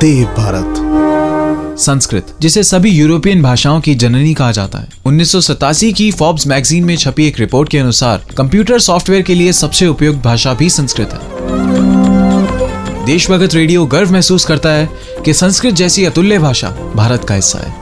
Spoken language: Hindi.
देव भारत। संस्कृत, जिसे सभी यूरोपियन भाषाओं की जननी कहा जाता है। उन्नीस सौ सतासी की फोर्ब्स मैगजीन में छपी एक रिपोर्ट के अनुसार कंप्यूटर सॉफ्टवेयर के लिए सबसे उपयुक्त भाषा भी संस्कृत है। देशभगत रेडियो गर्व महसूस करता है कि संस्कृत जैसी अतुल्य भाषा भारत का हिस्सा है।